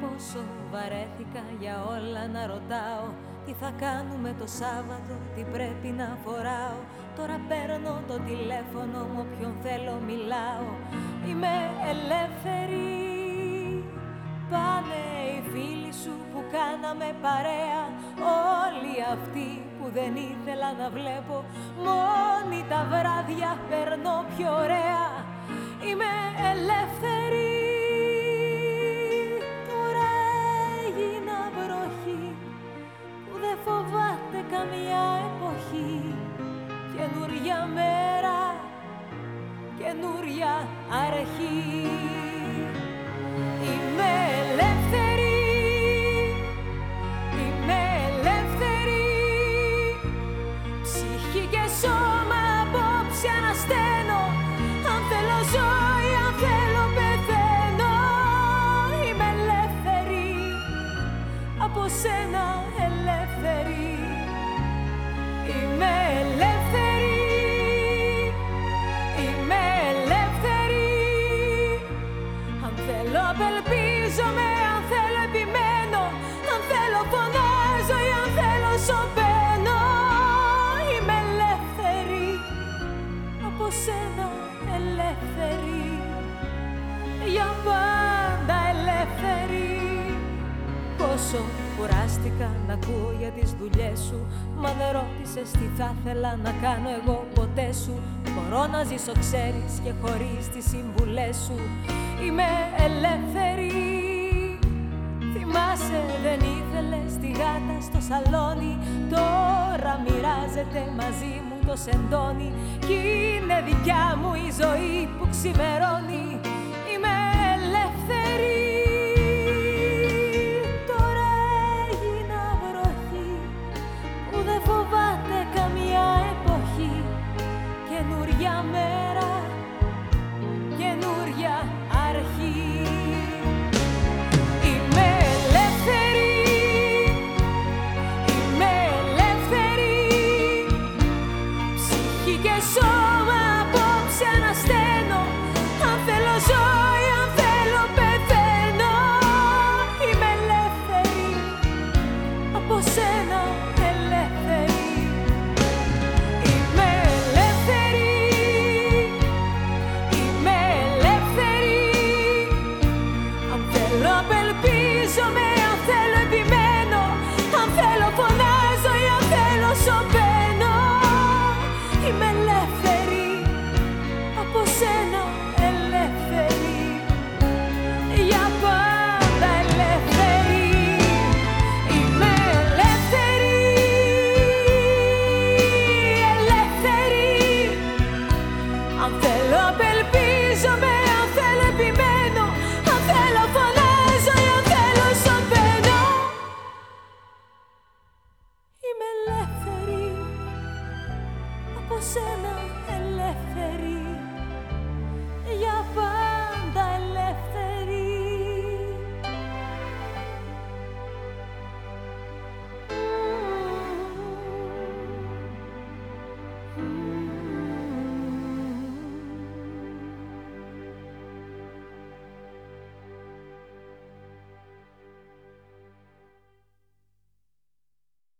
πόσο βαρέθηκα για όλα να ρωτάω. Τι θα κάνουμε το Σάββατο, τι πρέπει να φοράω. Τώρα παίρνω το τηλέφωνο μου, όποιον θέλω μιλάω. Είμαι ελεύθερη. Πάνε οι φίλοι σου που κάναμε παρέα. Όλοι αυτοί που δεν ήθελα να βλέπω. Μόνη τα βράδια περνώ πιο ωραία αρχή Είμαι ελεύθερη. Είμαι ελεύθερη. Ψυχή και σώμα απόψε ανασταίνω. Αν θέλω ζω ή αν θέλω πεθαίνω. Είμαι ελεύθερη. Από σένα ελεύθερη. Είμαι ελεύθερη από σένα ελεύθερη Για πάντα ελεύθερη. Πόσο κουράστηκα να ακούω για τις δουλειές σου Μα δεν ρώτησες τι θα ήθελα να κάνω εγώ ποτέ σου. Μπορώ να ζήσω ξέρεις και χωρίς τις συμβουλές σου. Είμαι ελεύθερη. Θυμάσαι δεν ήθελες τη γάτα στο σαλόνι Τώρα μοιράζεται μαζί μου το σεντόνι. Κι είναι δικιά μου η ζωή που ξημερώνει σένα ελεύθερη